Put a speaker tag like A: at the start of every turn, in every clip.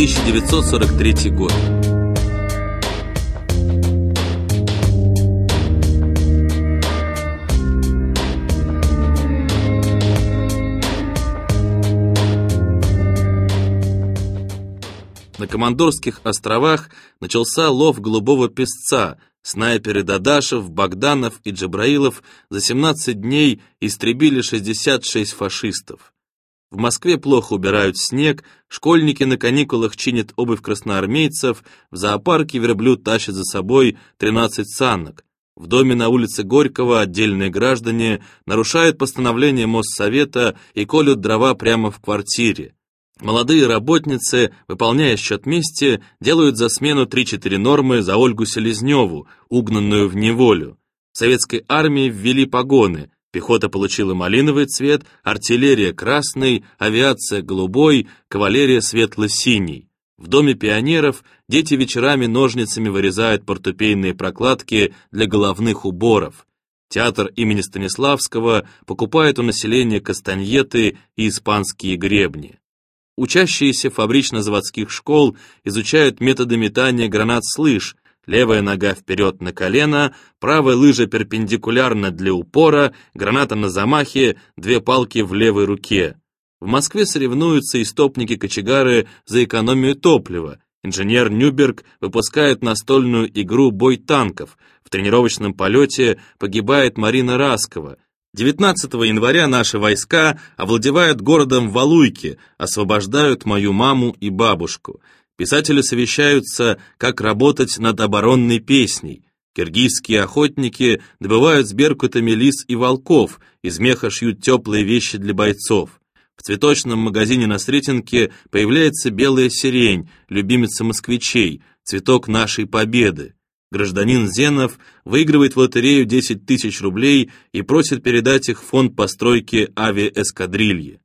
A: 1943 год. На Командорских островах начался лов голубого песца. Снайперы Дадашев, Богданов и Джабраилов за 17 дней истребили 66 фашистов. В Москве плохо убирают снег, школьники на каникулах чинят обувь красноармейцев, в зоопарке верблюд тащит за собой 13 санок. В доме на улице Горького отдельные граждане нарушают постановление Моссовета и колют дрова прямо в квартире. Молодые работницы, выполняя счет мести, делают за смену 3-4 нормы за Ольгу Селезневу, угнанную в неволю. В советской армии ввели погоны. Пехота получила малиновый цвет, артиллерия красный, авиация голубой, кавалерия светло-синий. В доме пионеров дети вечерами ножницами вырезают портупейные прокладки для головных уборов. Театр имени Станиславского покупает у населения кастаньеты и испанские гребни. Учащиеся фабрично-заводских школ изучают методы метания гранат с лыж, левая нога вперед на колено, правая лыжа перпендикулярно для упора, граната на замахе, две палки в левой руке. В Москве соревнуются истопники-кочегары за экономию топлива. Инженер Нюберг выпускает настольную игру «Бой танков». В тренировочном полете погибает Марина Раскова – 19 января наши войска овладевают городом Валуйки, освобождают мою маму и бабушку. Писатели совещаются, как работать над оборонной песней. Киргизские охотники добывают с беркутами лис и волков, из меха шьют теплые вещи для бойцов. В цветочном магазине на Сретенке появляется белая сирень, любимица москвичей, цветок нашей победы. Гражданин Зенов выигрывает в лотерею 10 тысяч рублей и просит передать их в фонд постройки авиаэскадрильи.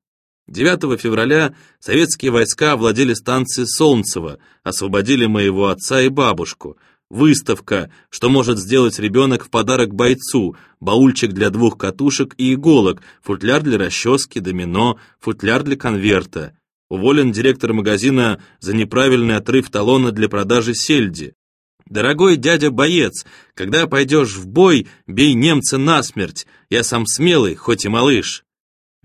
A: 9 февраля советские войска владели станцией Солнцево, освободили моего отца и бабушку. Выставка, что может сделать ребенок в подарок бойцу, баульчик для двух катушек и иголок, футляр для расчески, домино, футляр для конверта. Уволен директор магазина за неправильный отрыв талона для продажи сельди. «Дорогой дядя-боец, когда пойдешь в бой, бей немца насмерть, я сам смелый, хоть и малыш».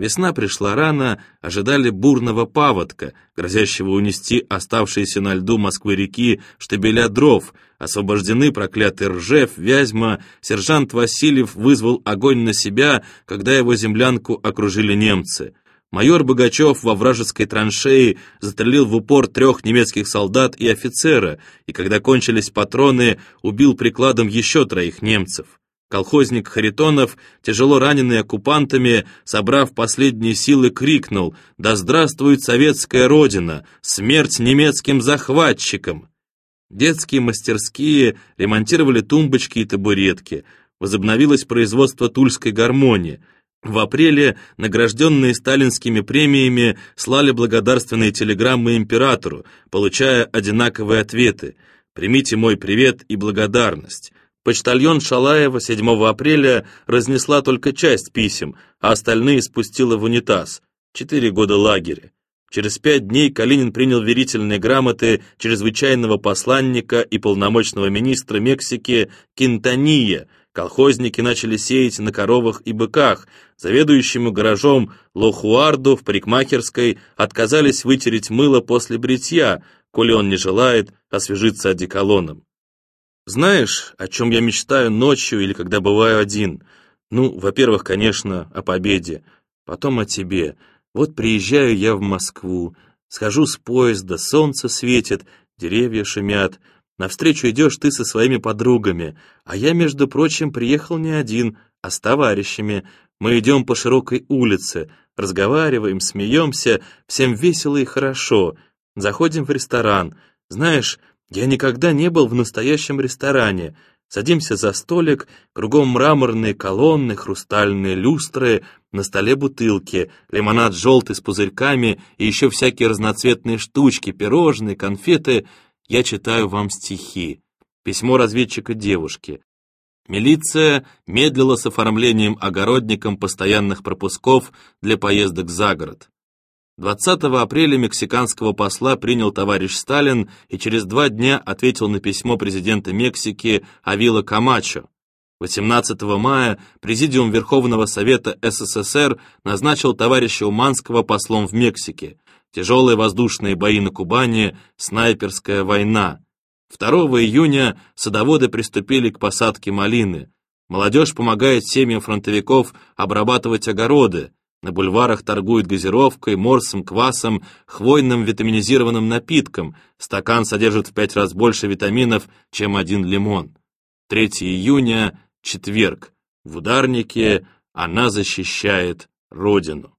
A: Весна пришла рано, ожидали бурного паводка, грозящего унести оставшиеся на льду Москвы-реки штабеля дров, освобождены проклятый Ржев, Вязьма, сержант Васильев вызвал огонь на себя, когда его землянку окружили немцы. Майор Богачев во вражеской траншеи застрелил в упор трех немецких солдат и офицера, и когда кончились патроны, убил прикладом еще троих немцев. Колхозник Харитонов, тяжело раненый оккупантами, собрав последние силы, крикнул «Да здравствует советская Родина! Смерть немецким захватчикам!» Детские мастерские ремонтировали тумбочки и табуретки. Возобновилось производство тульской гармонии – в апреле награжденные сталинскими премиями слали благодарственные телеграммы императору, получая одинаковые ответы «Примите мой привет и благодарность». Почтальон Шалаева 7 апреля разнесла только часть писем, а остальные спустила в унитаз. Четыре года лагеря. Через пять дней Калинин принял верительные грамоты чрезвычайного посланника и полномочного министра Мексики Кинтания – колхозники начали сеять на коровах и быках, заведующему гаражом Лохуарду в парикмахерской отказались вытереть мыло после бритья, коли он не желает освежиться одеколоном. Знаешь, о чем я мечтаю ночью или когда бываю один? Ну, во-первых, конечно, о победе, потом о тебе. Вот приезжаю я в Москву, схожу с поезда, солнце светит, деревья шумят, Навстречу идешь ты со своими подругами, а я, между прочим, приехал не один, а с товарищами. Мы идем по широкой улице, разговариваем, смеемся, всем весело и хорошо. Заходим в ресторан. Знаешь, я никогда не был в настоящем ресторане. Садимся за столик, кругом мраморные колонны, хрустальные люстры, на столе бутылки, лимонад желтый с пузырьками и еще всякие разноцветные штучки, пирожные, конфеты — я читаю вам стихи. Письмо разведчика девушки. Милиция медлила с оформлением огородником постоянных пропусков для поездок за город. 20 апреля мексиканского посла принял товарищ Сталин и через два дня ответил на письмо президента Мексики Авила Камачо. 18 мая Президиум Верховного Совета СССР назначил товарища Уманского послом в Мексике. Тяжелые воздушные бои на Кубани, снайперская война. 2 июня садоводы приступили к посадке малины. Молодежь помогает семьям фронтовиков обрабатывать огороды. На бульварах торгуют газировкой, морсом, квасом, хвойным витаминизированным напитком. Стакан содержит в пять раз больше витаминов, чем один лимон. 3 июня, четверг. В ударнике она защищает Родину.